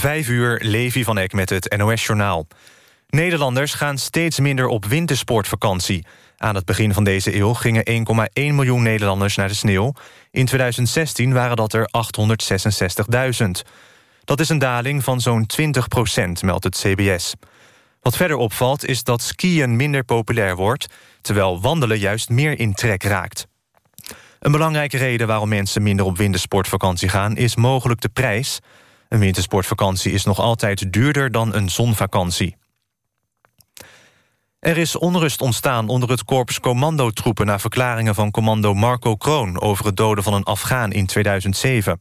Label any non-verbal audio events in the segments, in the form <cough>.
Vijf uur, Levi van Eck met het NOS-journaal. Nederlanders gaan steeds minder op wintersportvakantie. Aan het begin van deze eeuw gingen 1,1 miljoen Nederlanders naar de sneeuw. In 2016 waren dat er 866.000. Dat is een daling van zo'n 20 procent, meldt het CBS. Wat verder opvalt is dat skiën minder populair wordt... terwijl wandelen juist meer in trek raakt. Een belangrijke reden waarom mensen minder op wintersportvakantie gaan... is mogelijk de prijs. Een wintersportvakantie is nog altijd duurder dan een zonvakantie. Er is onrust ontstaan onder het korps commandotroepen... na verklaringen van commando Marco Kroon... over het doden van een Afghaan in 2007.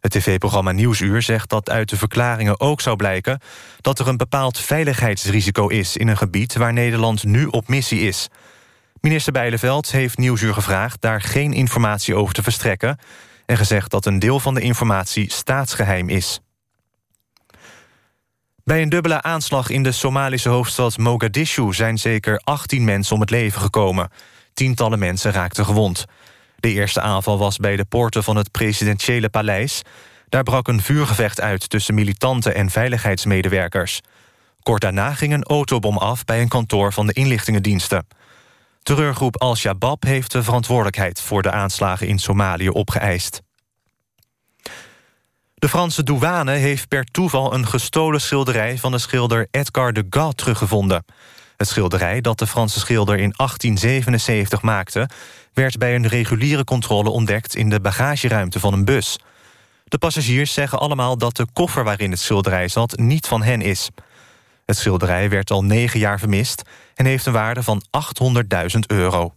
Het tv-programma Nieuwsuur zegt dat uit de verklaringen ook zou blijken... dat er een bepaald veiligheidsrisico is in een gebied... waar Nederland nu op missie is. Minister Bijleveld heeft Nieuwsuur gevraagd... daar geen informatie over te verstrekken... en gezegd dat een deel van de informatie staatsgeheim is. Bij een dubbele aanslag in de Somalische hoofdstad Mogadishu... zijn zeker 18 mensen om het leven gekomen. Tientallen mensen raakten gewond. De eerste aanval was bij de poorten van het presidentiële paleis. Daar brak een vuurgevecht uit tussen militanten en veiligheidsmedewerkers. Kort daarna ging een autobom af bij een kantoor van de inlichtingendiensten. Terreurgroep Al-Shabaab heeft de verantwoordelijkheid... voor de aanslagen in Somalië opgeëist. De Franse douane heeft per toeval een gestolen schilderij... van de schilder Edgar Degas teruggevonden. Het schilderij dat de Franse schilder in 1877 maakte... werd bij een reguliere controle ontdekt in de bagageruimte van een bus. De passagiers zeggen allemaal dat de koffer waarin het schilderij zat... niet van hen is. Het schilderij werd al negen jaar vermist... en heeft een waarde van 800.000 euro.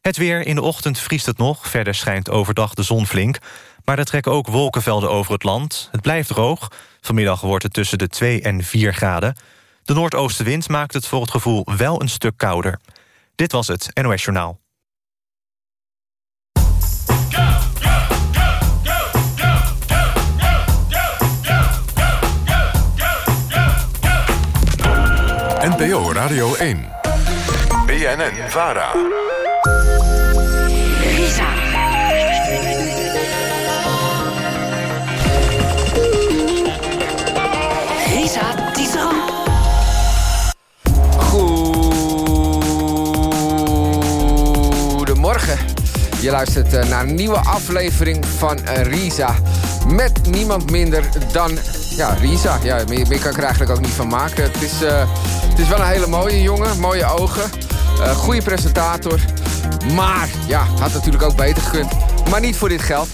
Het weer, in de ochtend vriest het nog. Verder schijnt overdag de zon flink. Maar er trekken ook wolkenvelden over het land. Het blijft droog. Vanmiddag wordt het tussen de 2 en 4 graden. De noordoostenwind maakt het voor het gevoel wel een stuk kouder. Dit was het NOS Journaal. NPO Radio 1. BNN Vara. Je luistert eh, naar een nieuwe aflevering van eh, Risa. Met niemand minder dan ja, Risa. Ja, meer, kan ik er eigenlijk ook niet van maken. Het is, uh, het is wel een hele mooie jongen, mooie ogen. Goede presentator. Maar, ja, had natuurlijk ook beter gekund. Maar niet voor dit geld.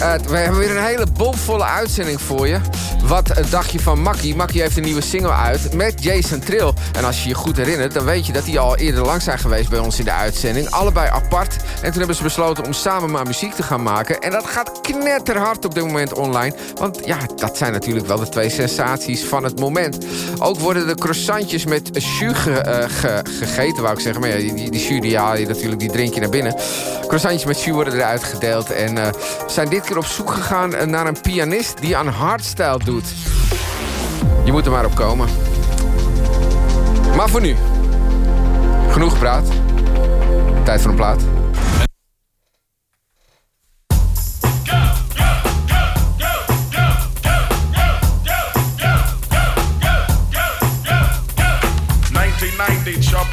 Uh, we hebben weer een hele bomvolle uitzending voor je. Wat dacht je van Makkie? Makkie heeft een nieuwe single uit met Jason Trill. En als je je goed herinnert, dan weet je dat die al eerder lang zijn geweest bij ons in de uitzending. Allebei apart. En toen hebben ze besloten om samen maar muziek te gaan maken. En dat gaat knetterhard op dit moment online. Want ja, dat zijn natuurlijk wel de twee sensaties van het moment. Ook worden de croissantjes met jus uh, gegeten, wou ik zeggen. Maar ja, die, die jus, die, ja, natuurlijk, die drink je naar binnen. Croissantjes met jus worden eruit gedeeld. En uh, zijn dit keer op zoek gegaan naar een pianist die aan hardstyle doet. Je moet er maar op komen. Maar voor nu. Genoeg gepraat. Tijd voor een plaat.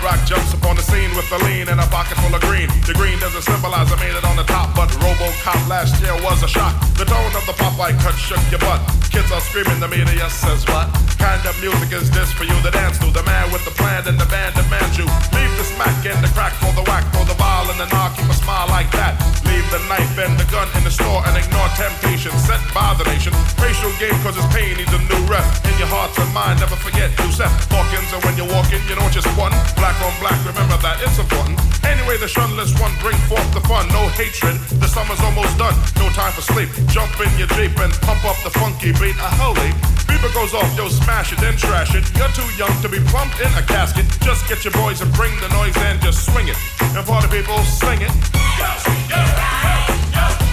Rock jumps upon the scene with a lean and a pocket full of green. The green doesn't symbolize I made it on the top, but Robocop last year was a shock. The tone of the Popeye cut shook your butt. Kids are screaming, the media says what? Kind of music is this for you to dance to? The man with the plan and the band demands you. Leave the smack and the crack for the whack, for the ball and the knock, keep a smile like that. Leave the knife and the gun in the store and ignore temptation set by the nation. Racial game cause it's pain needs a new rep. In your heart and mind, never forget Yusef Hawkins. And when you're walking, you know just one. Black on black, remember that it's important. Anyway, the shunless one bring forth the fun. No hatred, the summer's almost done. No time for sleep. Jump in your Jeep and pump up the funky beat. A holy beeper goes off, yo, smash it, then trash it. You're too young to be plumped in a casket. Just get your boys and bring the noise and just swing it. And party people, sing it. Go, go, go, go,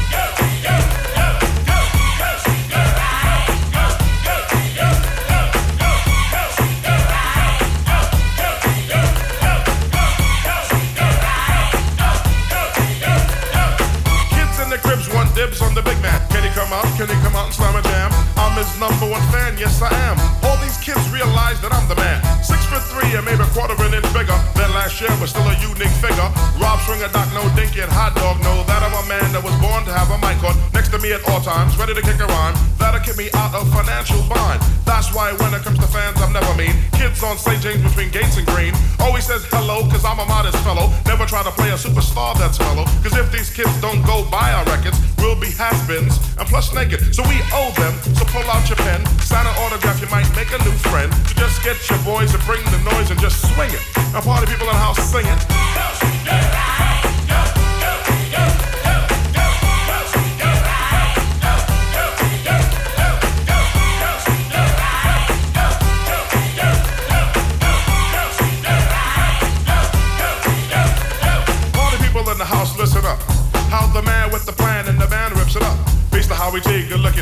out? Can he come out and slam a jam? I'm his number one fan, yes I am. All these kids realize that I'm the man. Six foot three and maybe a quarter an inch bigger than last year, but still a unique figure. Rob Stringer, Doc, no dinky, and hot dog know that I'm a man that was born to have a mic on next to me at all times, ready to kick a rhyme. That'll keep me out of financial bind. That's why when it comes to fans, I'm never mean. Kids on St. James between Gates and Green always says hello, cause I'm a modest fellow. Never try to play a superstar that's mellow. Cause if these kids don't go buy our records, we'll be has-beens and plus naked. So we owe them, so pull out your pen, sign an autograph, you might make a new friend. So just get your boys to bring the noise and just swing it. Now party people in the house sing it. Party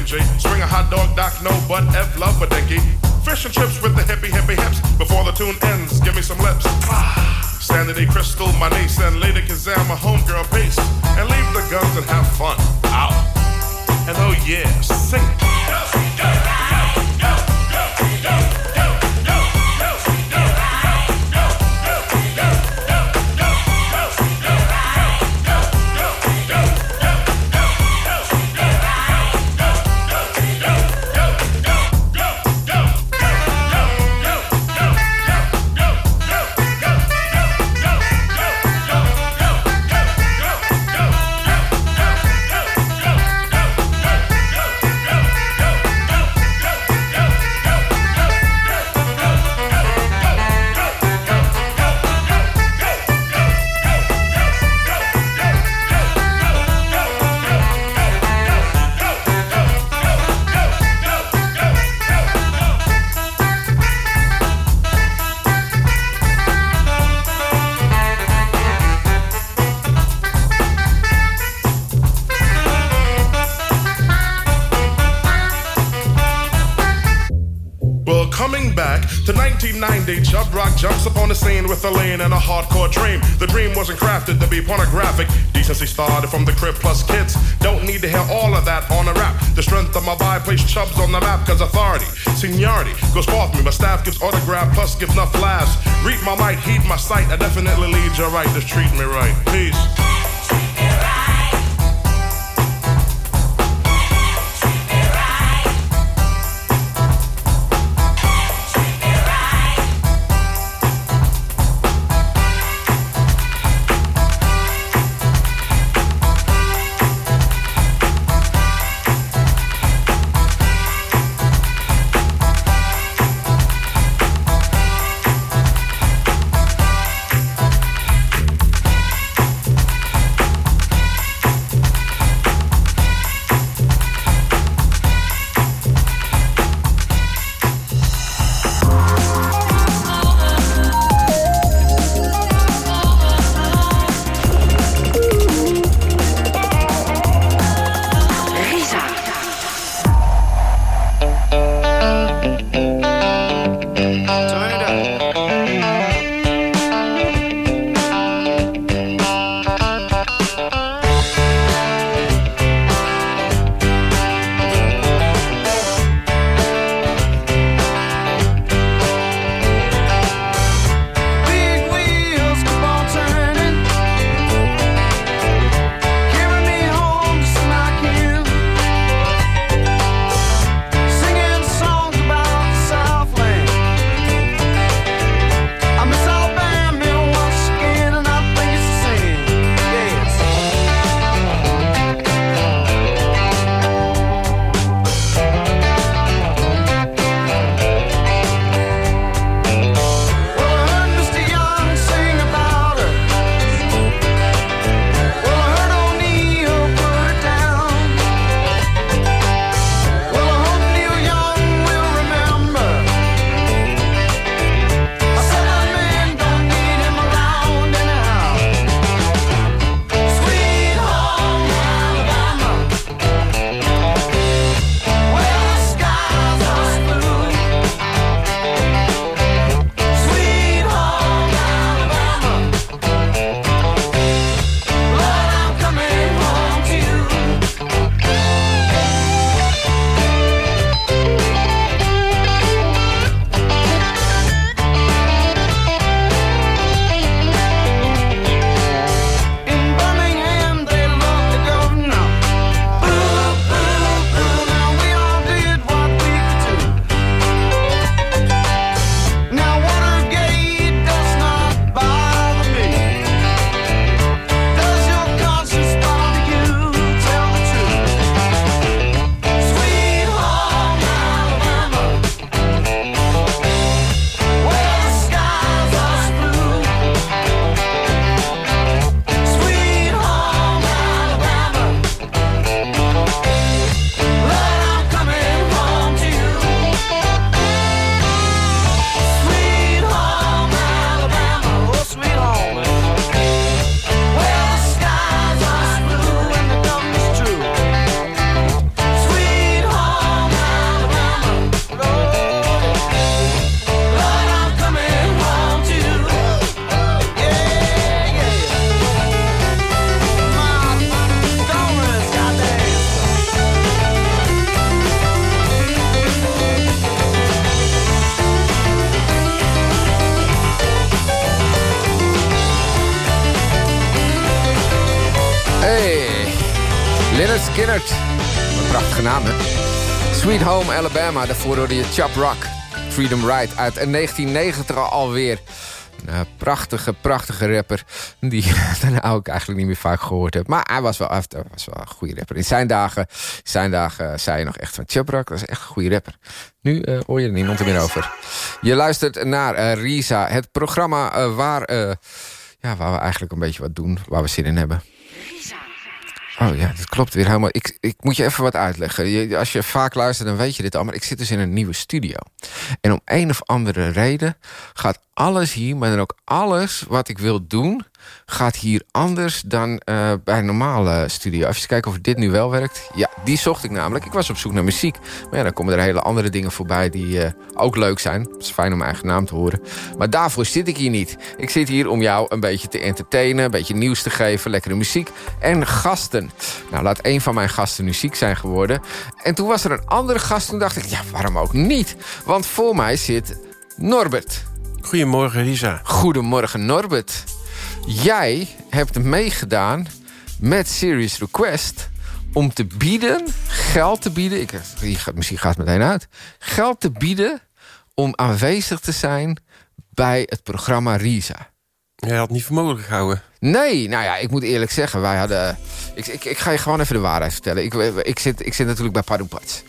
G. Swing a hot dog, Doc, no butt, F love a dinky. Fish and chips with the hippie hippie hips. Before the tune ends, give me some lips. Ah. Sandy Crystal, my niece, and Lady Kazam, my homegirl, peace. And leave the guns and have fun. Out. And oh yeah, sing it. Well, with a lean and a hardcore dream. The dream wasn't crafted to be pornographic. Decency started from the crib plus kids. Don't need to hear all of that on a rap. The strength of my vibe placed chubs on the map, cause authority, seniority goes forth me. My staff gives autograph plus gives enough laughs. Read my might, heed my sight. I definitely lead you right. Just treat me right. Peace. Een prachtige naam, hè? Sweet Home Alabama, daarvoor hoorde je Chop Rock. Freedom Ride uit 1990 alweer. Een prachtige, prachtige rapper. Die <laughs> daarna ook eigenlijk niet meer vaak gehoord heb. Maar hij was wel, was wel een goede rapper. In zijn dagen, zijn dagen zei je nog echt van Chaprak. Dat is echt een goede rapper. Nu uh, hoor je er niemand er meer over. Je luistert naar uh, Risa. Het programma waar, ja, waar we eigenlijk een beetje wat doen. Waar we zin in hebben. Oh ja, dat klopt weer helemaal. Ik, ik moet je even wat uitleggen. Je, als je vaak luistert, dan weet je dit al. Maar ik zit dus in een nieuwe studio. En om een of andere reden gaat alles hier, maar dan ook alles wat ik wil doen gaat hier anders dan uh, bij een normale studio. Even kijken of dit nu wel werkt. Ja, die zocht ik namelijk. Ik was op zoek naar muziek. Maar ja, dan komen er hele andere dingen voorbij die uh, ook leuk zijn. Het is fijn om mijn eigen naam te horen. Maar daarvoor zit ik hier niet. Ik zit hier om jou een beetje te entertainen, een beetje nieuws te geven, lekkere muziek en gasten. Nou, laat een van mijn gasten muziek zijn geworden. En toen was er een andere gast. Toen dacht ik, ja, waarom ook niet? Want voor mij zit Norbert. Goedemorgen, Lisa. Goedemorgen, Norbert. Jij hebt meegedaan met Serious Request om te bieden, geld te bieden... Ik, misschien gaat het meteen uit. Geld te bieden om aanwezig te zijn bij het programma Risa. Jij had niet voor mogelijk gehouden. Nee, nou ja, ik moet eerlijk zeggen, wij hadden... Ik, ik, ik ga je gewoon even de waarheid vertellen. Ik, ik, zit, ik zit natuurlijk bij Padoupats.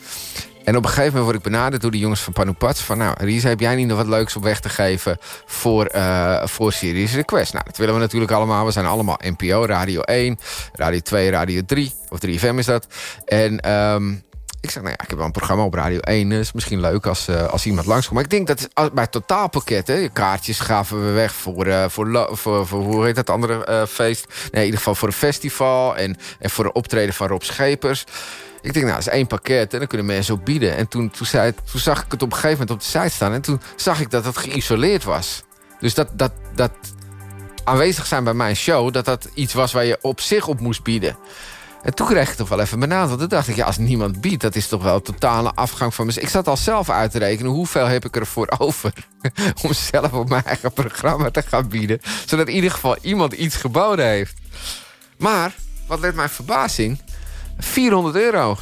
En op een gegeven moment word ik benaderd door de jongens van Panupats... van nou, Risa, heb jij niet nog wat leuks op weg te geven... voor, uh, voor Series Request? Nou, dat willen we natuurlijk allemaal. We zijn allemaal NPO, Radio 1, Radio 2, Radio 3. Of 3FM is dat. En... Um, ik zeg, nou ja, ik heb wel een programma op Radio 1. is misschien leuk als, uh, als iemand langskomt. Maar ik denk dat bij totaalpakketten... kaartjes gaven we weg voor, uh, voor, voor, hoe heet dat andere feest? Nee, in ieder geval voor een festival... en, en voor een optreden van Rob Schepers. Ik denk, nou, dat is één pakket en dan kunnen mensen op bieden. En toen, toen, zei, toen zag ik het op een gegeven moment op de site staan... en toen zag ik dat het geïsoleerd was. Dus dat, dat, dat aanwezig zijn bij mijn show... dat dat iets was waar je op zich op moest bieden. En toen kreeg ik toch wel even benaderd. Want toen dacht ik, ja, als niemand biedt... dat is toch wel totale afgang van mezelf. Ik zat al zelf uit te rekenen... hoeveel heb ik ervoor <laughs> over... om zelf op mijn eigen programma te gaan bieden. Zodat in ieder geval iemand iets geboden heeft. Maar, wat werd mijn verbazing... 400 euro.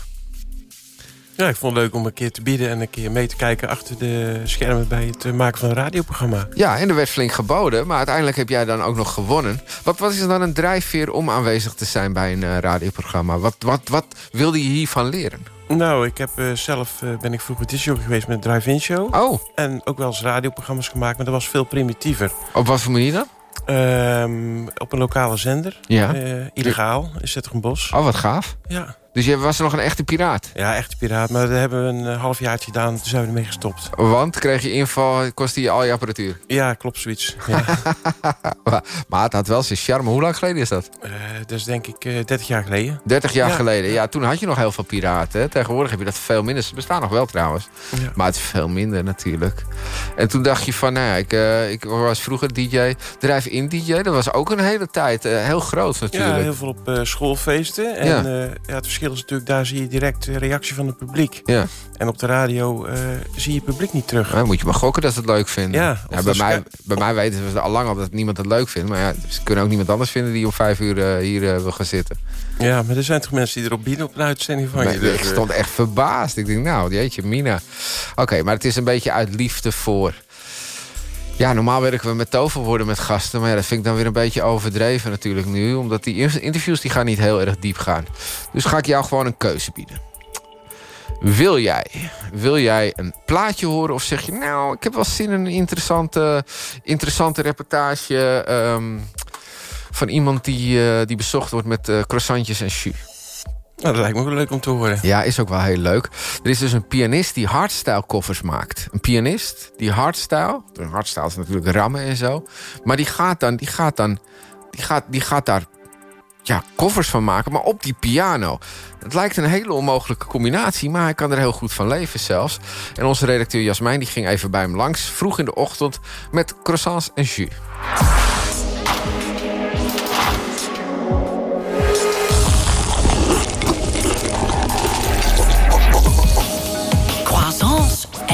Ja, ik vond het leuk om een keer te bieden en een keer mee te kijken achter de schermen bij het eh, maken van een radioprogramma. Ja, en er werd flink geboden, maar uiteindelijk heb jij dan ook nog gewonnen. Wat, wat is er dan een drijfveer om aanwezig te zijn bij een uh, radioprogramma? Wat, wat, wat wilde je hiervan leren? Nou, ik heb uh, zelf uh, ben ik vroeger disjockey geweest met Drive-In Show. Oh. En ook wel eens radioprogramma's gemaakt, maar dat was veel primitiever. Op wat voor manier dan? Um, op een lokale zender. Ja. Uh, illegaal, is het een bos. Oh, wat gaaf. Ja. Dus je was nog een echte piraat? Ja, echte piraat. Maar dat hebben we een uh, halfjaartje gedaan. Toen zijn we ermee gestopt. Want? Kreeg je inval, kostte je al je apparatuur? Ja, klopt zoiets. <laughs> Ja. maar het had wel zijn charme. Hoe lang geleden is dat? Uh, dat is denk ik uh, 30 jaar geleden. 30 jaar ja. geleden. Ja, toen had je nog heel veel piraten. Hè? Tegenwoordig heb je dat veel minder. Ze bestaan nog wel trouwens. Ja. Maar het is veel minder natuurlijk. En toen dacht je van, nou ja, ik, uh, ik was vroeger DJ. Drive-in DJ. Dat was ook een hele tijd heel groot natuurlijk. Ja, heel veel op schoolfeesten. En ja. ja, het verschil is natuurlijk, daar zie je direct de reactie van het publiek. Ja. En op de radio uh, zie je het publiek niet terug. Dan moet je maar gokken dat ze het leuk vinden. Ja, ja bij, mij, bij mij weten ze al lang al dat niemand het leuk vindt. Maar ja, ze kunnen ook niemand anders vinden die om vijf uur uh, hier uh, wil gaan zitten. Ja, maar er zijn toch mensen die erop bieden op een uitzending van maar, je. Dus, ik stond echt verbaasd. Ik denk, nou, jeetje, Mina. Oké, okay, maar het is een beetje uit liefde voor... Ja, normaal werken we met toverwoorden met gasten. Maar ja, dat vind ik dan weer een beetje overdreven natuurlijk nu. Omdat die interviews die gaan niet heel erg diep gaan. Dus ga ik jou gewoon een keuze bieden. Wil jij, wil jij een plaatje horen of zeg je... nou, ik heb wel zin in een interessante, interessante reportage... Um, van iemand die, uh, die bezocht wordt met uh, croissantjes en jus. Nou, dat lijkt me wel leuk om te horen. Ja, is ook wel heel leuk. Er is dus een pianist die hardstyle koffers maakt. Een pianist die hardstyle... Hardstyle is natuurlijk rammen en zo. Maar die gaat dan... Die gaat, dan, die gaat, die gaat daar ja, covers van maken, maar op die piano. Het lijkt een hele onmogelijke combinatie, maar hij kan er heel goed van leven zelfs. En onze redacteur Jasmijn die ging even bij hem langs... vroeg in de ochtend met croissants en jus.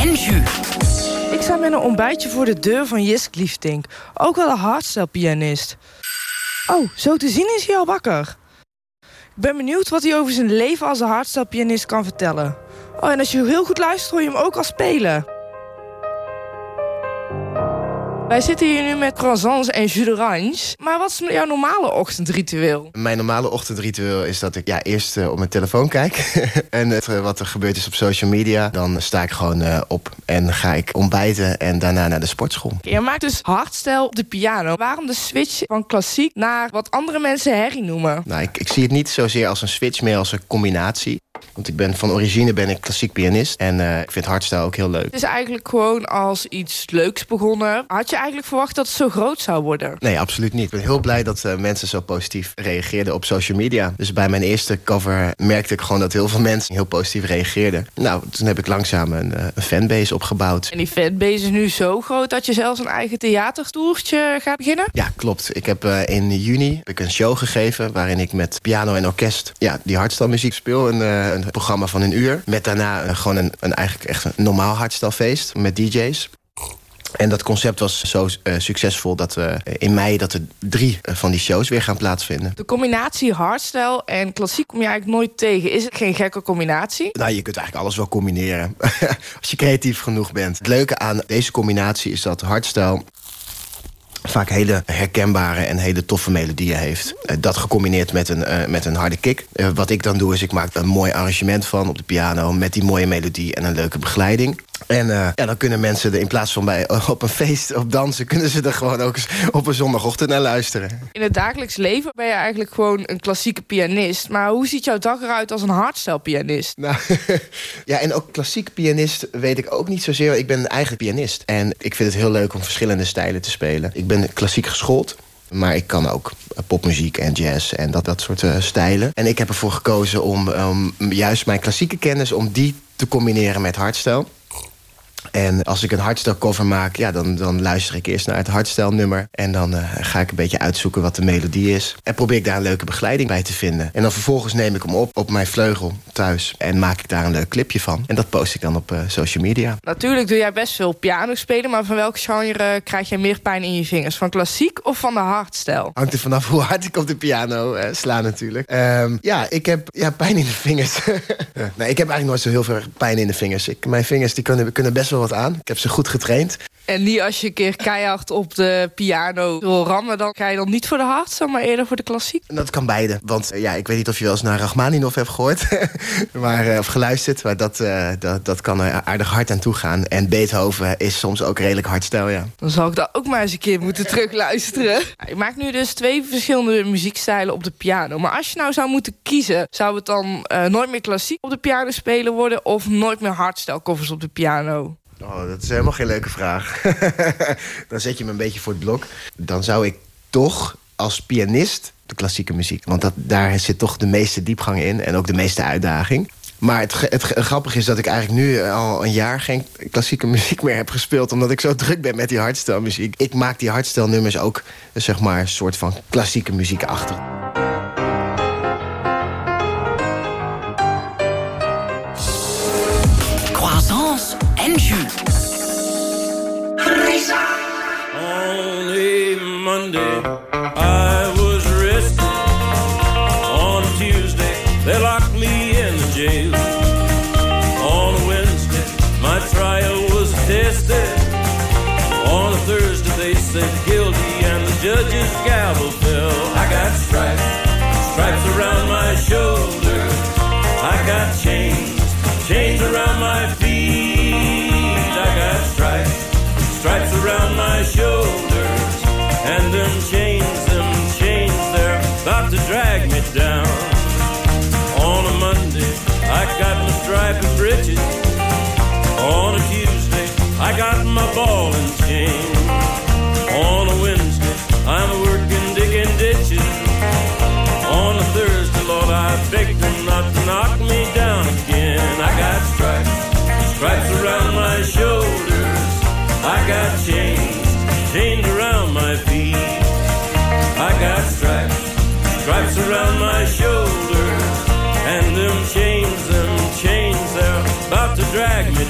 Ik sta met een ontbijtje voor de deur van Jisk Liefdink. Ook wel een hardstyle pianist. Oh, zo te zien is hij al wakker. Ik ben benieuwd wat hij over zijn leven als een hardstyle kan vertellen. Oh, en als je heel goed luistert, hoor je hem ook al spelen. Wij zitten hier nu met croissants en jus d'orange. Maar wat is jouw normale ochtendritueel? Mijn normale ochtendritueel is dat ik ja, eerst uh, op mijn telefoon kijk. <laughs> en uh, wat er gebeurd is op social media. Dan sta ik gewoon uh, op en ga ik ontbijten en daarna naar de sportschool. Je maakt dus hardstyle op de piano. Waarom de switch van klassiek naar wat andere mensen herrie noemen? Nou, ik, ik zie het niet zozeer als een switch, meer als een combinatie. Want ik ben van origine ben ik klassiek pianist. En uh, ik vind hardstyle ook heel leuk. Het is eigenlijk gewoon als iets leuks begonnen. Had je eigenlijk verwacht dat het zo groot zou worden? Nee, absoluut niet. Ik ben heel blij dat uh, mensen zo positief reageerden op social media. Dus bij mijn eerste cover merkte ik gewoon dat heel veel mensen heel positief reageerden. Nou, toen heb ik langzaam een, uh, een fanbase opgebouwd. En die fanbase is nu zo groot dat je zelfs een eigen theatertoertje gaat beginnen? Ja, klopt. Ik heb in juni heb ik een show gegeven waarin ik met piano en orkest ja, die hardstyle muziek speel. En, een programma van een uur. Met daarna uh, gewoon een, een, eigenlijk echt een normaal hardstelfeest met DJ's. En dat concept was zo uh, succesvol dat we in mei dat er drie uh, van die shows weer gaan plaatsvinden. De combinatie hardstyle en klassiek kom je eigenlijk nooit tegen. Is het geen gekke combinatie? Nou, je kunt eigenlijk alles wel combineren. <laughs> Als je creatief genoeg bent. Het leuke aan deze combinatie is dat hardstyle vaak hele herkenbare en hele toffe melodieën heeft. Uh, dat gecombineerd met een, uh, met een harde kick. Uh, wat ik dan doe is ik maak een mooi arrangement van op de piano... met die mooie melodie en een leuke begeleiding. En ja, dan kunnen mensen er in plaats van bij, op een feest op dansen... <laughs> kunnen ze er gewoon ook op een zondagochtend naar luisteren. In het dagelijks leven ben je eigenlijk gewoon een klassieke pianist. Maar hoe ziet jouw dag eruit als een hardstyle pianist? <laughs> Nou, <laughs> ja, en ook klassieke pianist weet ik ook niet zozeer. Ik ben eigenlijk pianist. En ik vind het heel leuk om verschillende stijlen te spelen. Ik ben klassiek geschoold. Maar ik kan ook popmuziek en jazz en dat, dat soort uh, stijlen. En ik heb ervoor gekozen om um, juist mijn klassieke kennis... om die te combineren met hardstyle. En als ik een hardstyle cover maak, ja, dan, dan luister ik eerst naar het hardstyle nummer. En dan uh, ga ik een beetje uitzoeken wat de melodie is. En probeer ik daar een leuke begeleiding bij te vinden. En dan vervolgens neem ik hem op op mijn vleugel thuis. En maak ik daar een leuk clipje van. En dat post ik dan op uh, social media. Natuurlijk doe jij best veel piano spelen. Maar van welk genre krijg jij meer pijn in je vingers? Van klassiek of van de hardstyle? Hangt er vanaf <laughs> hoe hard ik op de piano uh, sla natuurlijk. Um, ja, ik heb ja, pijn in de vingers. <laughs> nee, ik heb eigenlijk nooit zo heel veel pijn in de vingers. Ik, mijn vingers die kunnen, kunnen best wel wat aan. Ik heb ze goed getraind. En niet als je een keer keihard op de piano wil rammen... dan ga je dan niet voor de hardstyle, maar eerder voor de klassiek? Dat kan beide. Want ja, ik weet niet of je wel eens naar Rachmaninov hebt gehoord. <laughs> maar, uh, of geluisterd. Maar dat, uh, dat, dat kan er aardig hard aan toe gaan. En Beethoven is soms ook redelijk hardstyle, ja. Dan zal ik dat ook maar eens een keer moeten terugluisteren. Ik maak nu dus twee verschillende muziekstijlen op de piano. Maar als je nou zou moeten kiezen... zou het dan uh, nooit meer klassiek op de piano spelen worden... of nooit meer hardstyle covers op de piano? Oh, dat is helemaal geen leuke vraag. <laughs> dan zet je me een beetje voor het blok. Dan zou ik toch als pianist de klassieke muziek... want dat, daar zit toch de meeste diepgang in en ook de meeste uitdaging. Maar het, het, grappige is dat ik eigenlijk nu al een jaar geen klassieke <laughs> muziek meer heb gespeeld... omdat ik zo druk ben met die hardstyle muziek. Ik maak die hardstyle nummers ook, zeg maar, een soort van klassieke muziek achter. On a Monday, I was resting. On Tuesday, they locked me in the jail. On Wednesday, my trial was tested. On a Thursday, they said guilty, and the judge's gavel fell. I got stripes, stripes around my shoulders. Down. Stripes around my shoulders. And them chains, them chains, they're about to drag me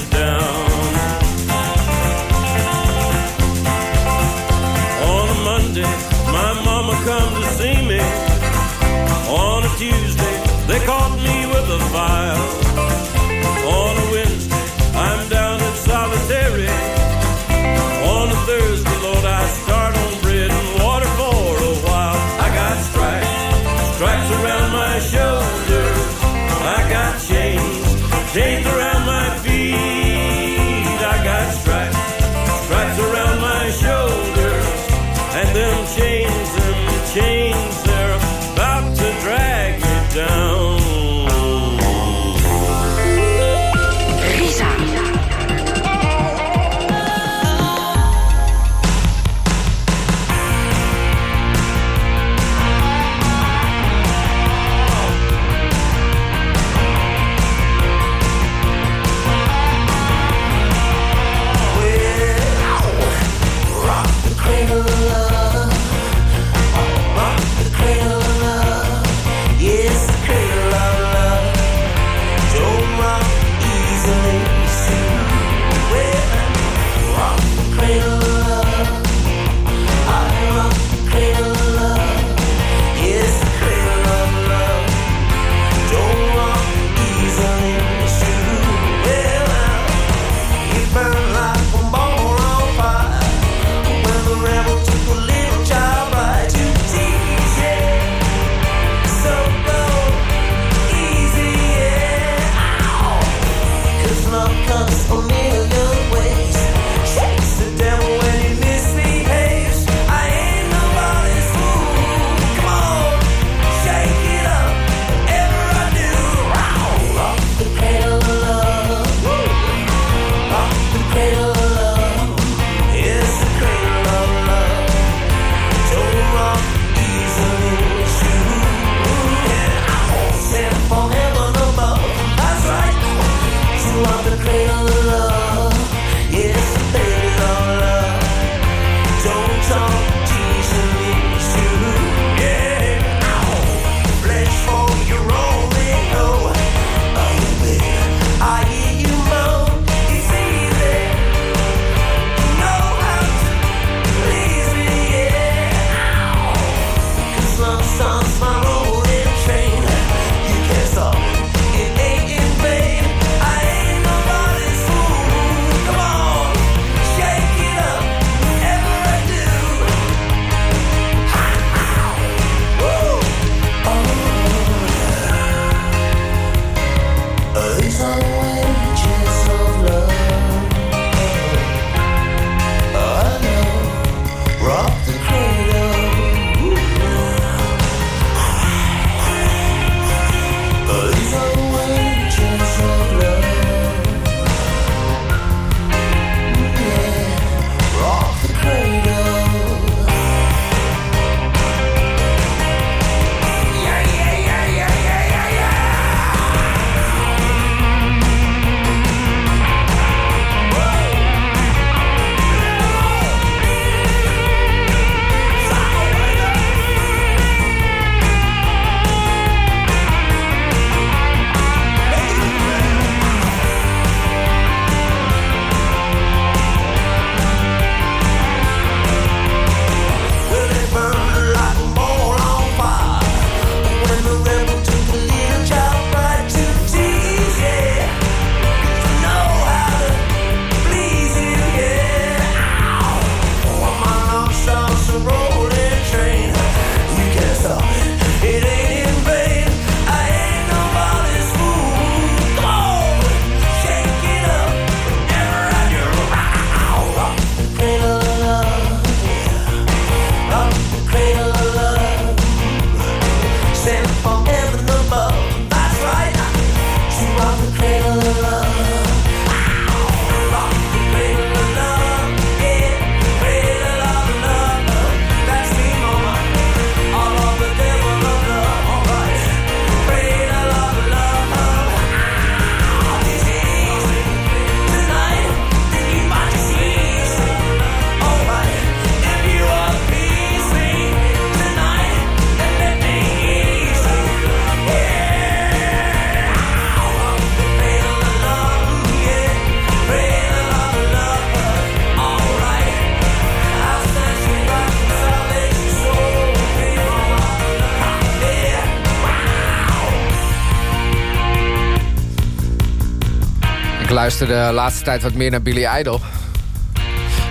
luister de laatste tijd wat meer naar Billy Idol.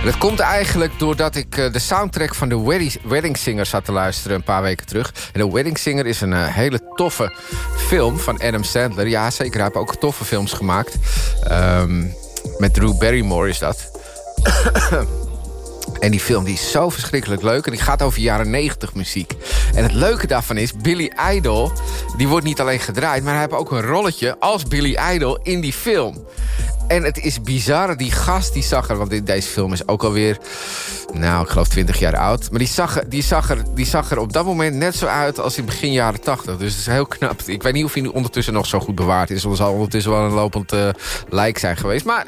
dat komt eigenlijk doordat ik eh, de soundtrack van de Wedding Singer zat te luisteren een paar weken terug. En de Wedding Singer is een eh, hele toffe film van Adam Sandler. Ja, zeker. Hij heeft ook toffe films gemaakt. Ehm, met Drew Barrymore is dat. <coughs> En die film die is zo verschrikkelijk leuk. En die gaat over jaren 90 muziek. En het leuke daarvan is, Billy Idol... die wordt niet alleen gedraaid... maar hij heeft ook een rolletje als Billy Idol in die film. En het is bizar, die gast die zag er... want deze film is ook alweer, nou, ik geloof 20 jaar oud... maar die zag, die, zag er, die zag er op dat moment net zo uit als in begin jaren 80. Dus het is heel knap. Ik weet niet of hij ondertussen nog zo goed bewaard is... of zal ondertussen wel een lopend uh, lijk zijn geweest. Maar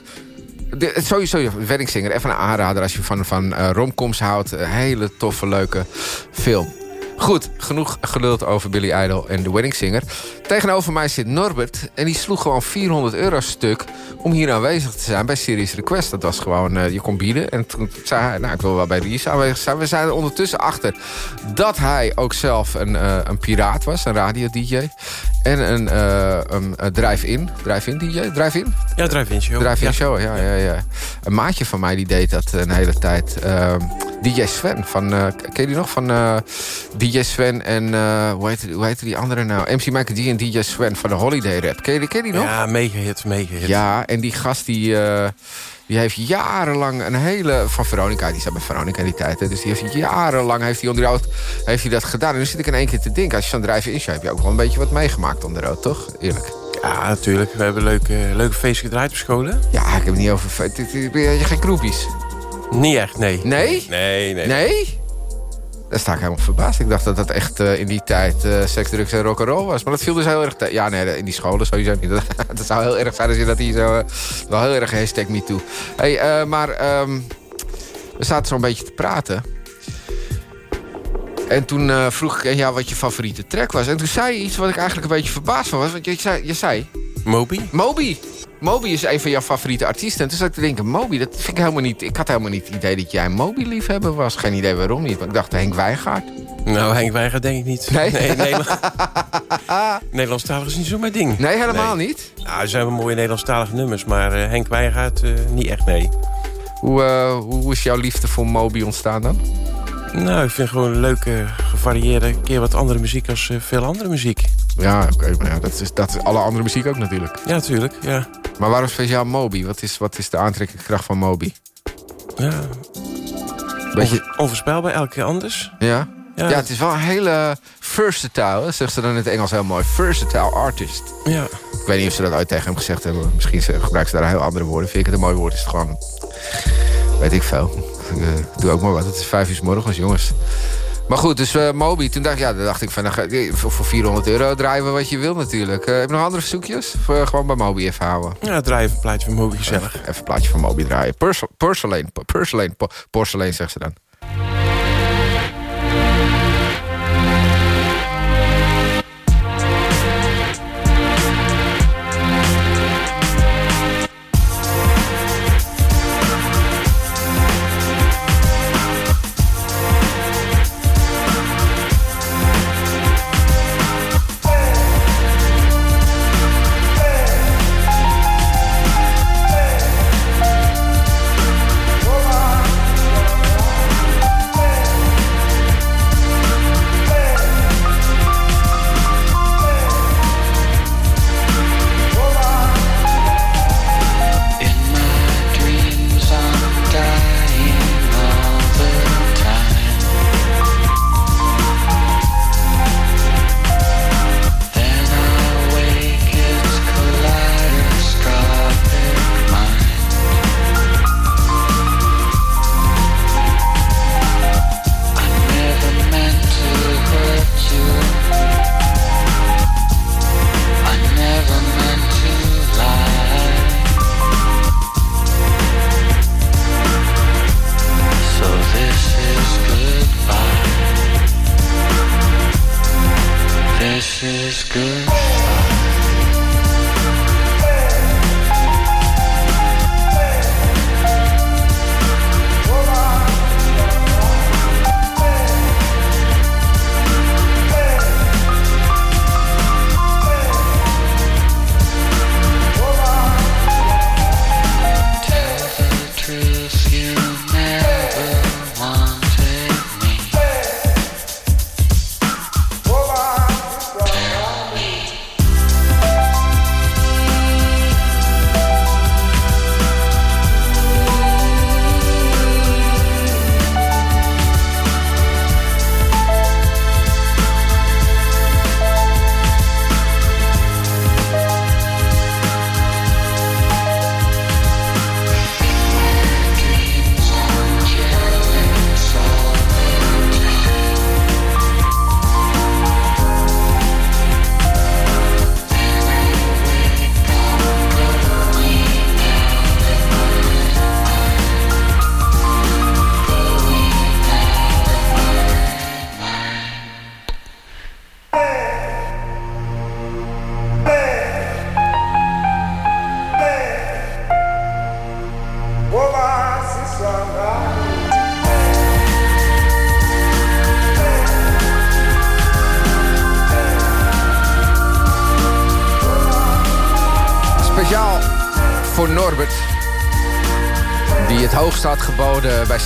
de, sowieso, Wedding Singer, even een aanrader als je van, van uh, romcoms houdt. Een hele toffe, leuke film. Goed, genoeg geluld over Billy Idol en The Wedding Singer. Tegenover mij zit Norbert en die sloeg gewoon 400 euro stuk... om hier aanwezig te zijn bij Series Request. Dat was gewoon, uh, je kon bieden. En toen zei hij, nou, ik wil wel bij Lisa aanwezig zijn. We zijn er ondertussen achter dat hij ook zelf een, uh, een piraat was, een radio-dj. En een, uh, een drive-in. Drive-in DJ? Drive-in? Ja, drive-in show. Drive-in show, ja, ja, ja. Een maatje van mij die deed dat een hele tijd... DJ Sven van... eh, ken je die nog? Van eh, DJ Sven en... eh, hoe, heet, hoe heet die andere nou? MC Michael D en DJ Sven van de Holiday Rap. Ken je, die- ken je die nog? Ja, mega hit, mega hit. Ja, en die gast die, eh, die heeft jarenlang een hele... Van Veronica, die zat bij Veronica in die tijd. Hè, dus die heeft jarenlang heeft hij onder de rood, heeft hij dat gedaan. En nu zit ik in één keer te denken... als je zo'n drijven in heb je ook wel een beetje wat meegemaakt onder de rood, toch? Eerlijk. Ja, natuurlijk. We hebben leuke, leuke feesten gedraaid op scholen. Ja, ik heb het niet over... Ben je geen kroepies? Niet echt, nee. Nee? Nee, nee. Nee? Daar sta ik helemaal verbaasd. Ik dacht dat dat echt eh, in die tijd eh seks, drugs en rock'n'roll was. Maar dat viel dus heel erg... Ja, nee, in die scholen sowieso niet. <laughs> Dat, dat zou heel erg zijn als je dat hier zo... eh, wel heel erg hashtag me toe. Hey, maar ehm, we zaten zo'n beetje te praten. En toen vroeg ik jou wat je favoriete track was. En toen zei je iets wat ik eigenlijk een beetje verbaasd van was. Want je zei... Je zei Moby? Moby. Moby is een van jouw favoriete artiesten. En toen zat ik te denken, Moby, dat vind ik helemaal niet... Ik had helemaal niet het idee dat jij een Moby-liefhebber was. Geen idee waarom niet. Maar ik dacht, Henk Wijngaard. Nou, Henk Weiger denk ik niet. Nee? Nee, Nederland... <laughs> Nederlandstalig is niet zo mijn ding. Nee, helemaal niet. Nou, er zijn wel mooie Nederlandstalige nummers, maar eh, Henk Wijngaard eh, niet echt, nee. Hoe, eh, hoe is jouw liefde voor Moby ontstaan dan? Nou, ik vind gewoon een leuke, gevarieerde, keer wat andere muziek als veel andere muziek. Ja, oké. maar ja, dat, is, dat is alle andere muziek ook natuurlijk. Ja, natuurlijk, ja. Maar waarom speciaal Moby? Wat is, wat is de aantrekkingskracht van Moby? ja. Beetje, onvoorspelbaar, elke keer anders. ja? Ja. Ja, het is wel een hele versatile, zegt ze dan in het Engels heel mooi. Versatile artist. Ja. Ik weet niet of ze dat ooit tegen hem gezegd hebben. Misschien gebruiken ze daar heel andere woorden. Vind ik het een mooi woord, is het gewoon... Weet ik veel. Ik eh, doe ook maar wat. Het is vijf uur 's morgens, jongens. Maar goed, dus eh, Moby. Toen dacht, ja, dan dacht ik van... voor, voor 400 euro draaien we wat je wil natuurlijk. Eh, heb je nog andere verzoekjes? Of eh, gewoon bij Moby even houden? Ja, draai even een plaatje van Moby gezellig. Even een plaatje van Moby draaien. Porcelain, porcelain, po- porcelain, zegt ze dan.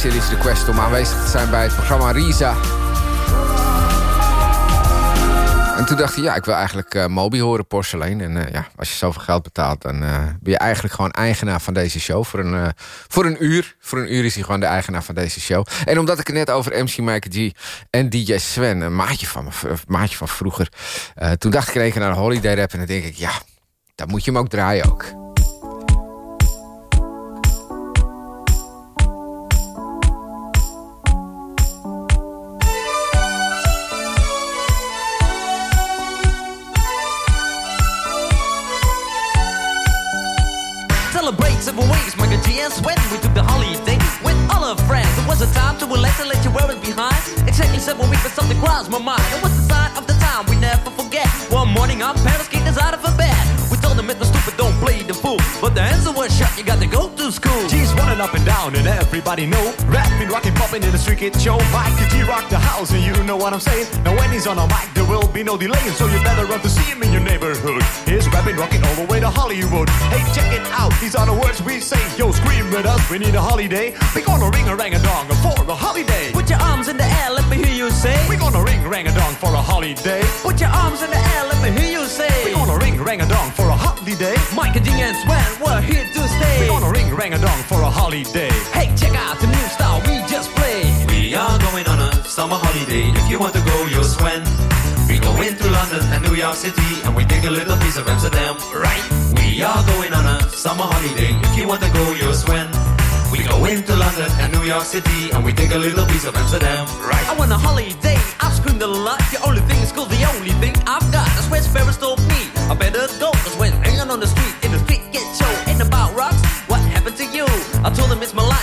Series Request om aanwezig te zijn bij het programma Risa. En toen dacht hij, ja, ik wil eigenlijk eh, Moby horen, porselein. En eh, ja, als je zoveel geld betaalt, dan eh, ben je eigenlijk gewoon eigenaar van deze show. Voor een, voor een uur. Voor een uur is hij gewoon de eigenaar van deze show. En omdat ik het net over MC Mike G en DJ Sven, een maatje van, een maatje van vroeger. toen dacht ik keer naar Holiday Rap en dan denk ik, ja, dan moet je hem ook draaien ook. Seven weeks, but something crossed my mind. It was the sign of the time we never forget. One morning, our parents kicked us out of bed. We told them it was stupid, don't play the fool. But the answer was shut, you got to go to school. G's running up and down and everybody know Rapping, rocking, in the street kid show Mike the G rock the house and you know what I'm saying Now when he's on a mic there will be no delay So you better run to see him in your neighborhood He's rapping, rocking all the way to Hollywood Hey check it out, these are the words we say Yo scream with us, we need a holiday We gonna ring a rang a dong for a holiday Put your arms in the air, let me hear you say. We gonna ring rang a dong for a holiday Put your arms in the air, let me hear you say. We gonna ring rang a dong for a holiday Mike and G and Sven, we're here to stay. We gonna ring rang a dong for a holiday Hey, check out the new style we just played. We are going on a summer holiday. If you want to go, you'll swim. We go into London and New York City, and we take a little piece of Amsterdam, right? We are going on a summer holiday. If you want to go, you'll swim. We go into London and New York City, and we take a little piece of Amsterdam, right? I want a holiday, I've screamed a lot. The only thing is cool, the only thing I've got. That's where Sparrows told me. I better go, cause when hanging on the street, in the street get show, ain't about rocks. What happened to you? I told him it's my life,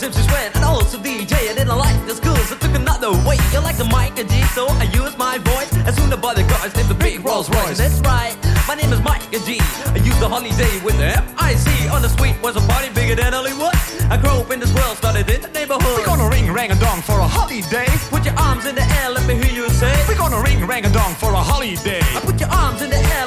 Is MC and also DJ. I didn't like the schools, I took another way. You like the mic and G, so I use my voice. As soon as I bought the cars, named the big Rolls Royce. That's right, my name is Mike and G. I use the holiday with the M-I-C. On the street was a party bigger than Hollywood. I grew up in this world, started in the neighborhood. We're gonna ring rang a dong for a holiday. Put your arms in the air, let me hear you say. We're gonna ring rang a dong for a holiday. I put your arms in the air,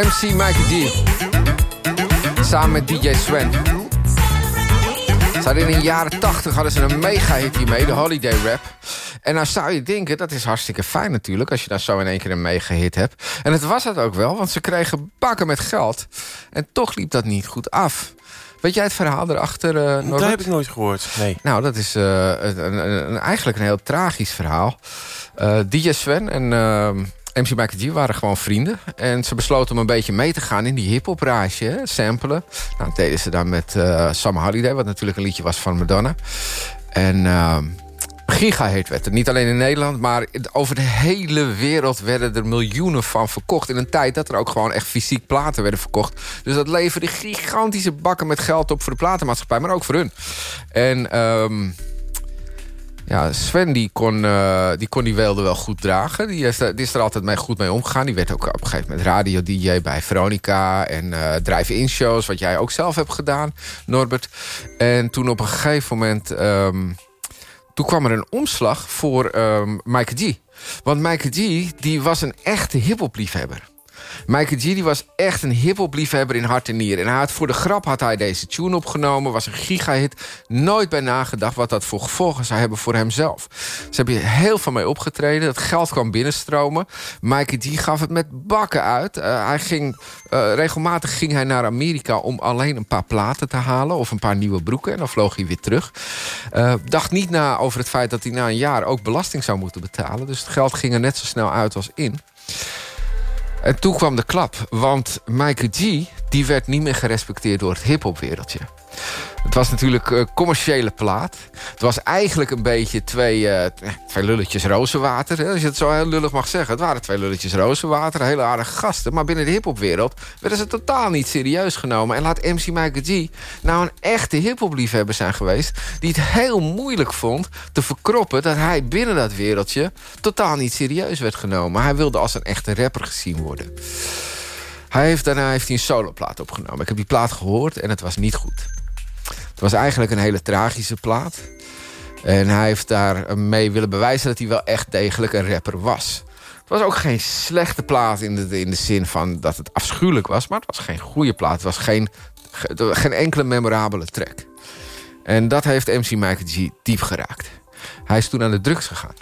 MC Mikey D. Samen met DJ Sven. Ze hadden in de jaren 80 hadden ze een mega hit hiermee, de Holiday Rap. En nou zou je denken, dat is hartstikke fijn natuurlijk... als je daar zo in één keer een meegehit hebt. En het was het ook wel, want ze kregen bakken met geld. En toch liep dat niet goed af. Weet jij het verhaal erachter, Norbert? Dat heb ik nooit gehoord, nee. Nou, dat is eh, een, een- een- eigenlijk een heel tragisch verhaal. Eh DJ Sven en eh, MC Michael G waren gewoon vrienden. En ze besloten om een beetje mee te gaan in die hip-hop rage, samplen. Nou, dat deden ze dan met eh Summer Holiday, wat natuurlijk een liedje was van Madonna. En eh, giga heet werd het. Niet alleen in Nederland, maar over de hele wereld werden er miljoenen van verkocht. In een tijd dat er ook gewoon echt fysiek platen werden verkocht. Dus dat leverde gigantische bakken met geld op voor de platenmaatschappij, maar ook voor hun. En ehm, ja, Sven die kon, eh, die kon die weelde wel goed dragen. Die is, die is er altijd mee, goed mee omgegaan. Die werd ook op een gegeven moment radio-dj bij Veronica... en eh drive-in shows, wat jij ook zelf hebt gedaan, Norbert. En toen op een gegeven moment... ehm, toen kwam er een omslag voor ehm Mike G. Want Mike G die was een echte hiphop-liefhebber. Mike G was echt een hiphop-liefhebber in hart en nier. En voor de grap had hij deze tune opgenomen. Was een gigahit. Nooit bij nagedacht wat dat voor gevolgen zou hebben voor hemzelf. Ze hebben hier heel veel mee opgetreden. Dat geld kwam binnenstromen. Mike G gaf het met bakken uit. Eh, hij ging, eh, regelmatig ging hij naar Amerika om alleen een paar platen te halen. Of een paar nieuwe broeken. En dan vloog hij weer terug. Eh, dacht niet na over het feit dat hij na een jaar ook belasting zou moeten betalen. Dus het geld ging er net zo snel uit als in. En toen kwam de klap, want Michael G... die werd niet meer gerespecteerd door het hiphopwereldje. Het was natuurlijk een commerciële plaat. Het was eigenlijk een beetje twee, eh, twee lulletjes rozenwater. Als je het zo heel lullig mag zeggen. Het waren twee lulletjes rozenwater, hele aardige gasten. Maar binnen de hiphopwereld werden ze totaal niet serieus genomen. En laat MC Michael G nou een echte hiphopliefhebber zijn geweest... die het heel moeilijk vond te verkroppen... dat hij binnen dat wereldje totaal niet serieus werd genomen. Hij wilde als een echte rapper gezien worden. Hij heeft, daarna heeft hij een soloplaat opgenomen. Ik heb die plaat gehoord en het was niet goed. Het was eigenlijk een hele tragische plaat. En hij heeft daar mee willen bewijzen dat hij wel echt degelijk een rapper was. Het was ook geen slechte plaat in de, in de zin van dat het afschuwelijk was... maar het was geen goede plaat. Het was geen, ge- geen enkele memorabele track. En dat heeft MC Michael G diep geraakt. Hij is toen aan de drugs gegaan.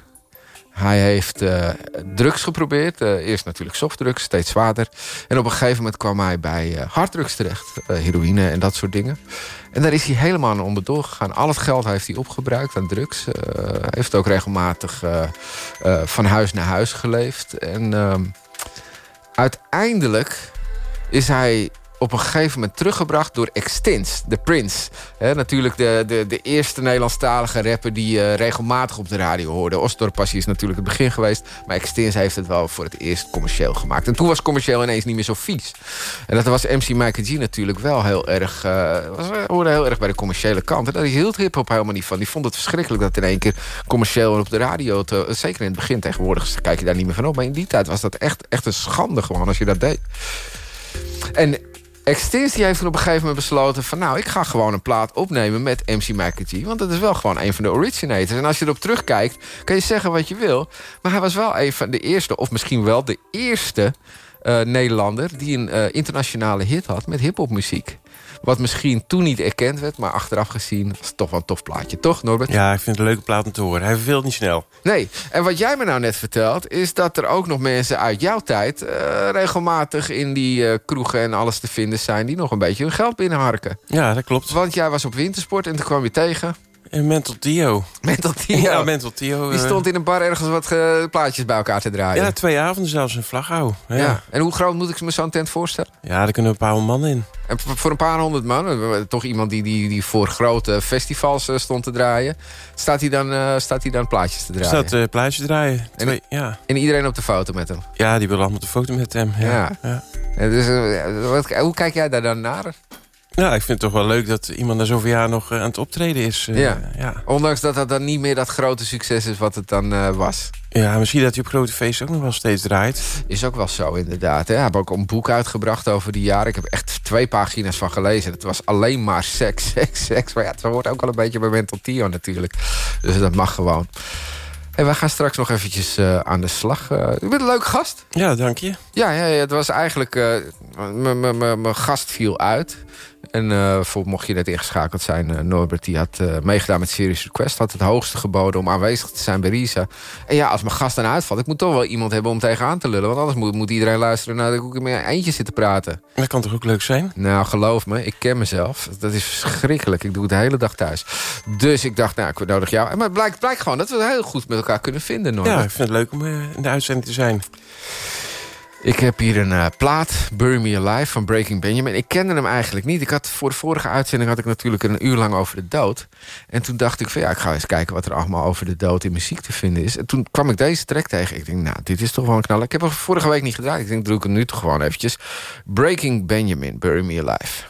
Hij heeft eh, drugs geprobeerd. Eh, eerst natuurlijk softdrugs, steeds zwaarder. En op een gegeven moment kwam hij bij eh, harddrugs terecht. Heroïne en dat soort dingen. En daar is hij helemaal onderdoor gegaan. Al het geld heeft hij opgebruikt aan drugs. Hij heeft ook regelmatig van huis naar huis geleefd. En ehm, uiteindelijk is hij op een gegeven moment teruggebracht door Extins, de Prince. Natuurlijk de, de, de eerste Nederlandstalige rapper die je regelmatig op de radio hoorde. Osdorp-passie is natuurlijk het begin geweest. Maar Extins heeft het wel voor het eerst commercieel gemaakt. En toen was commercieel ineens niet meer zo vies. En dat was MC Michael G natuurlijk wel heel erg... eh, was, hoorde heel erg bij de commerciële kant. En daar hield hiphop helemaal niet van. Die vond het verschrikkelijk dat in één keer commercieel op de radio... Te, zeker in het begin tegenwoordig kijk je daar niet meer van op. Maar in die tijd was dat echt, echt een schande gewoon als je dat deed. En Extins die heeft toen op een gegeven moment besloten... van nou, ik ga gewoon een plaat opnemen met MC G. Want dat is wel gewoon een van de originators. En als je erop terugkijkt, kan je zeggen wat je wil. Maar hij was wel een van de eerste, of misschien wel de eerste... eh, Nederlander die een eh, internationale hit had met hiphopmuziek. Wat misschien toen niet erkend werd, maar achteraf gezien... was het toch wel een tof plaatje, toch Norbert? Ja, ik vind het een leuke plaat om te horen. Hij verveelt niet snel. Nee, en wat jij me nou net vertelt... is dat er ook nog mensen uit jouw tijd... eh, regelmatig in die eh, kroegen en alles te vinden zijn... die nog een beetje hun geld binnenharken. Ja, dat klopt. Want jij was op wintersport en toen kwam je tegen... En Mental Tio. Mental <laughs> Tio. Ja, Mental Tio. Die eh, stond in een bar ergens wat eh, plaatjes bij elkaar te draaien. Ja, twee avonden zelfs in Vlaghouw. Ja. Ja. ja. En hoe groot moet ik me zo'n tent voorstellen? daar kunnen een paar honderd man in. En voor een paar honderd man, eh, toch iemand die, die, die voor grote festivals stond te draaien... staat hij dan, staat hij dan plaatjes te draaien? staat uh, plaatjes draaien. Twee, ja. En iedereen op de foto met hem? ja, die willen allemaal de foto met hem. Ja. Ja. Ja. Ja, dus, wat, hoe kijk jij daar dan naar? Ja, ik vind het toch wel leuk dat iemand na zoveel jaar nog eh, aan het optreden is. eh, Ja. ja. Ondanks dat dat dan niet meer dat grote succes is wat het dan eh, was. Ja, misschien dat hij op grote feesten ook nog wel steeds draait. Is ook wel zo, inderdaad. Hè? Hij heeft ook een boek uitgebracht over die jaren. Ik heb echt twee pagina's van gelezen. Het was alleen maar seks, <laughs> seks, seks. Maar ja, het hoort ook wel een beetje bij Mental Tio natuurlijk. Dus dat mag gewoon. En wij gaan straks nog eventjes aan de slag. Eh, u bent een leuke gast. Ja, dank je. Ja, ja, ja, het was eigenlijk... m- Mijn gast viel uit. En voor, mocht je net ingeschakeld zijn, eh, Norbert die had eh, meegedaan met Serious Request. Had het hoogste geboden om aanwezig te zijn bij Risa. En ja, als mijn gast dan uitvalt, ik moet toch wel iemand hebben om tegenaan te lullen. Want anders moet, moet iedereen luisteren naar dat ik in mijn eentje zit te praten. Dat kan toch ook leuk zijn? Nou, geloof me, ik ken mezelf. Dat is verschrikkelijk. Ik doe het de hele dag thuis. Dus ik dacht, nou, ik nodig jou. Maar het blijkt, blijkt gewoon dat we het heel goed met elkaar kunnen vinden, Norbert. Ja, ik vind het leuk om in de uitzending te zijn. Ik heb hier een eh, plaat, Bury Me Alive, van Breaking Benjamin. Ik kende hem eigenlijk niet. Ik had, voor de vorige uitzending had ik natuurlijk een uur lang over de dood. En toen dacht ik van ja, ik ga eens kijken wat er allemaal over de dood in muziek te vinden is. En toen kwam ik deze track tegen. Ik denk, nou, dit is toch wel een knaller. Ik heb hem vorige week niet gedaan. Ik denk, doe ik hem nu toch gewoon eventjes. Breaking Benjamin, Bury Me Alive.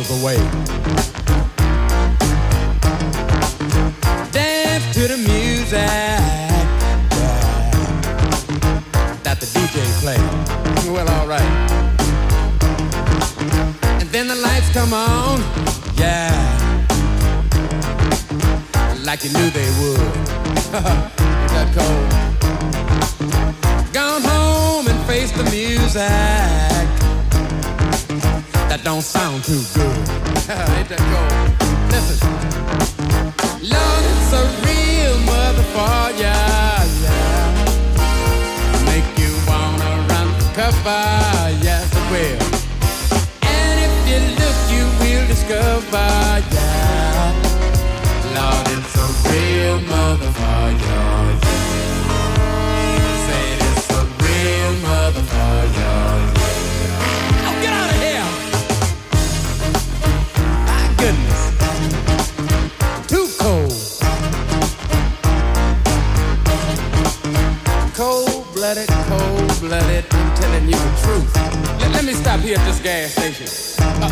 Troubles away. Dance to the music that the DJ play. Well, all right. And then the lights come on. Yeah like you knew they would. <laughs> that cold. Gone home and face the music. That don't sound too good. <laughs> Ain't that cold? Listen. Lord, it's a real motherfucker, yeah. Make you wanna run for cover, yes it will. And if you look, you will discover, yeah. Lord, it's a real motherfucker. Cold-blooded. I'm telling you the truth. Let, let me stop here at this gas station. Uh,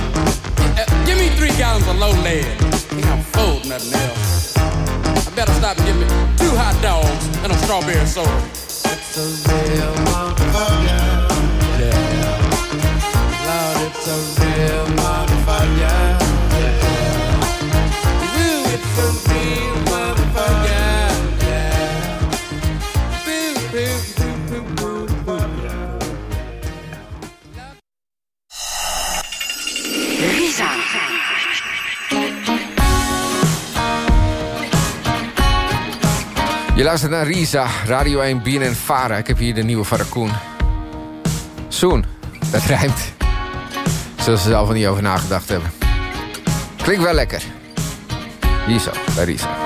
uh, give me three gallons of low lead. I'm full, nothing else. I better stop and get me two hot dogs and a strawberry soda. It's a real motherfucker. Je luistert naar Risa, Radio 1, BNN Vara. Ik heb hier de nieuwe van Raccoon. Soon, dat rijmt. Zullen ze zelf niet over nagedacht hebben. Klinkt wel lekker. Hier zo, bij Risa.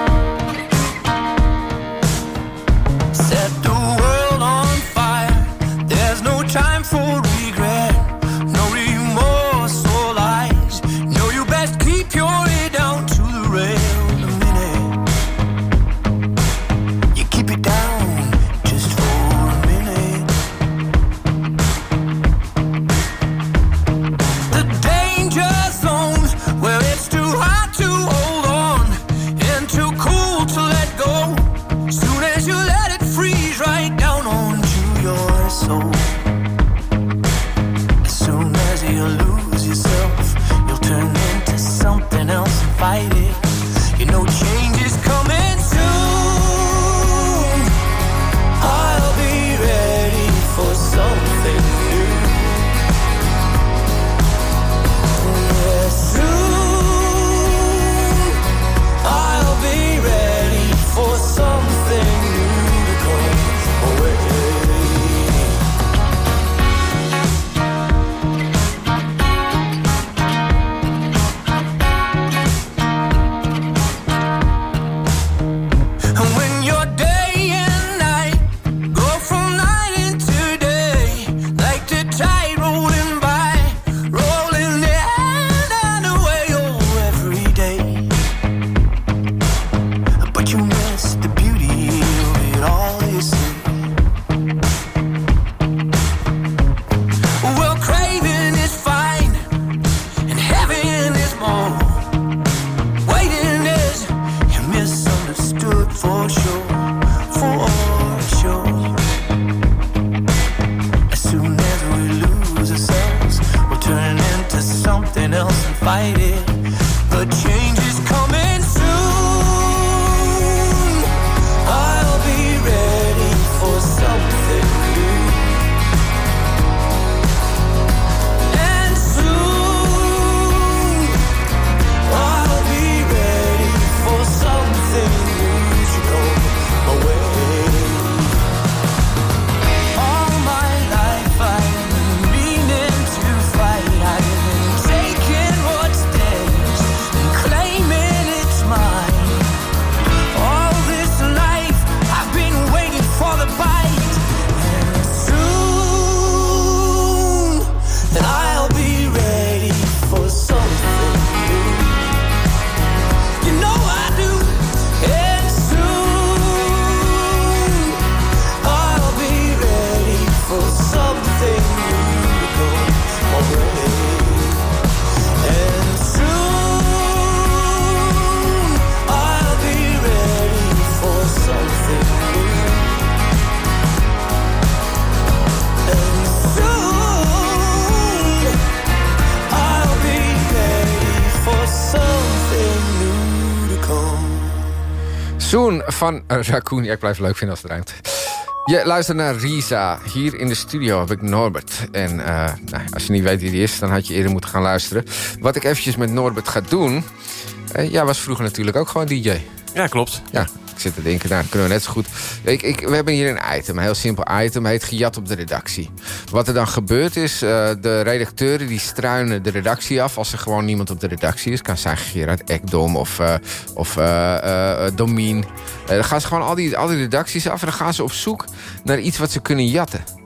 Van eh, Raccoon. Ja, ik blijf het leuk vinden als het ruimt. Je luistert naar Risa. Hier in de studio heb ik Norbert. En eh, nou, als je niet weet wie die is, dan had je eerder moeten gaan luisteren. Wat ik eventjes met Norbert ga doen... eh, jij was vroeger natuurlijk ook gewoon DJ. Ja, klopt. Ja, zit te denken, nou, kunnen we net zo goed. Ik, ik, we hebben hier een item, een heel simpel item. Heet Gejat op de redactie. Wat er dan gebeurt is, eh, de redacteuren die struinen de redactie af... als er gewoon niemand op de redactie is. Kan zijn Gerard Ekdom of, eh of eh, Domien. Dan gaan ze gewoon al die, al die redacties af... en dan gaan ze op zoek naar iets wat ze kunnen jatten.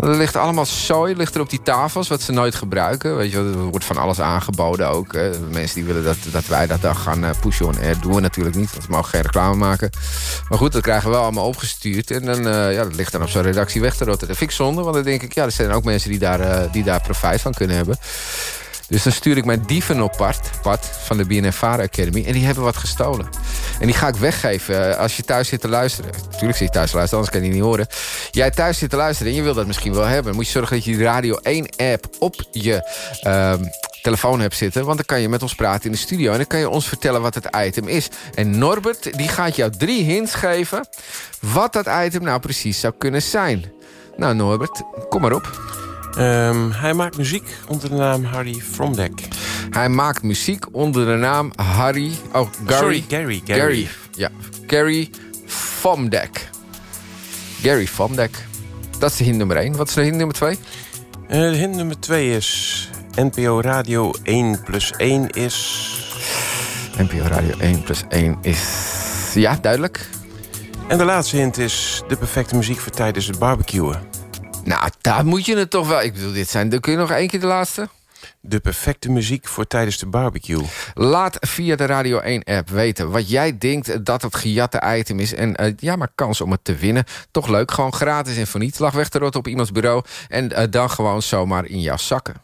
Er ligt allemaal zooi ligt er op die tafels, wat ze nooit gebruiken. Weet je, er wordt van alles aangeboden ook. Hè. Mensen die willen dat, dat wij dat dan gaan uh, pushen on doen we natuurlijk niet, want we mogen geen reclame maken. Maar goed, dat krijgen we wel allemaal opgestuurd. En dan, eh, ja, dat ligt dan op zo'n redactie weg te rotten. Dat vind ik zonde, want dan denk ik... ja, er zijn ook mensen die daar, eh, die daar profijt van kunnen hebben. Dus dan stuur ik mijn dieven op pad, pad van de BNNVARA Academy. En die hebben wat gestolen. En die ga ik weggeven eh, als je thuis zit te luisteren. Natuurlijk zit je thuis te luisteren, anders kan je die niet horen. Jij thuis zit te luisteren en je wil dat misschien wel hebben. Dan moet je zorgen dat je die Radio 1-app op je ehm, telefoon hebt zitten. Want dan kan je met ons praten in de studio. En dan kan je ons vertellen wat het item is. En Norbert die gaat jou drie hints geven... wat dat item nou precies zou kunnen zijn. Nou Norbert, kom maar op. Ehm, hij maakt muziek onder de naam Harry Fromdek. Hij maakt muziek onder de naam Harry... Oh, Gary. Sorry, Gary, Gary. Ja, Gary Vomdek. Gary Vomdek. Dat is de hint nummer 1. Wat is de hint nummer 2? Eh, de hint nummer 2 is... NPO Radio 1 plus 1 is... NPO Radio 1 plus 1 is... Ja, duidelijk. En de laatste hint is de perfecte muziek voor tijdens het barbecuen. Nou, daar moet je het toch wel... Ik bedoel, dit zijn... Kun je nog één keer de laatste? De perfecte muziek voor tijdens de barbecue. Laat via de Radio 1-app weten wat jij denkt dat het gejatte item is. En uh, ja, maar kans om het te winnen. Toch leuk, gewoon gratis en voor niets. Lag weg te rotten op iemands bureau. En uh, dan gewoon zomaar in jouw zakken.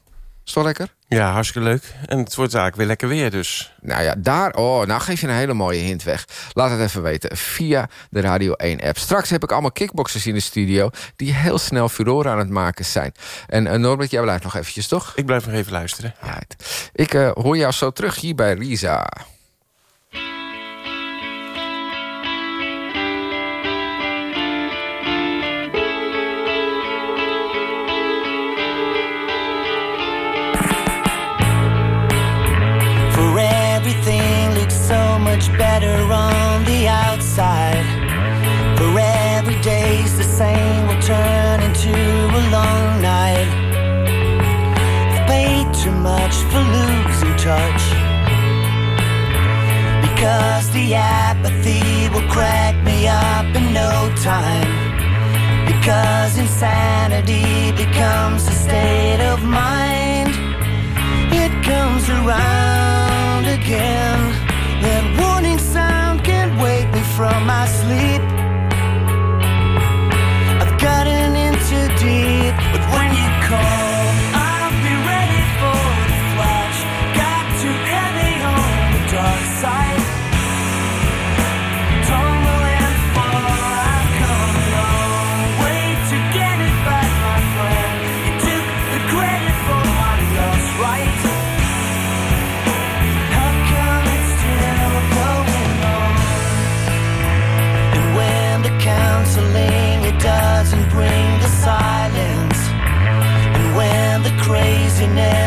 Is toch lekker? Ja, hartstikke leuk. En het wordt eigenlijk weer lekker weer dus. Nou ja, daar... Oh, nou geef je een hele mooie hint weg. Laat het even weten via de Radio 1-app. Straks heb ik allemaal kickboxers in de studio... die heel snel furore aan het maken zijn. En uh, Norbert, jij blijft nog eventjes, toch? Ik blijf nog even luisteren. Ja, ik uh, hoor jou zo terug hier bij Risa. For losing touch. Because the apathy will crack me up in no time. Because insanity becomes a state of mind. It comes around again. That warning sound can't wake me from my sleep. madness.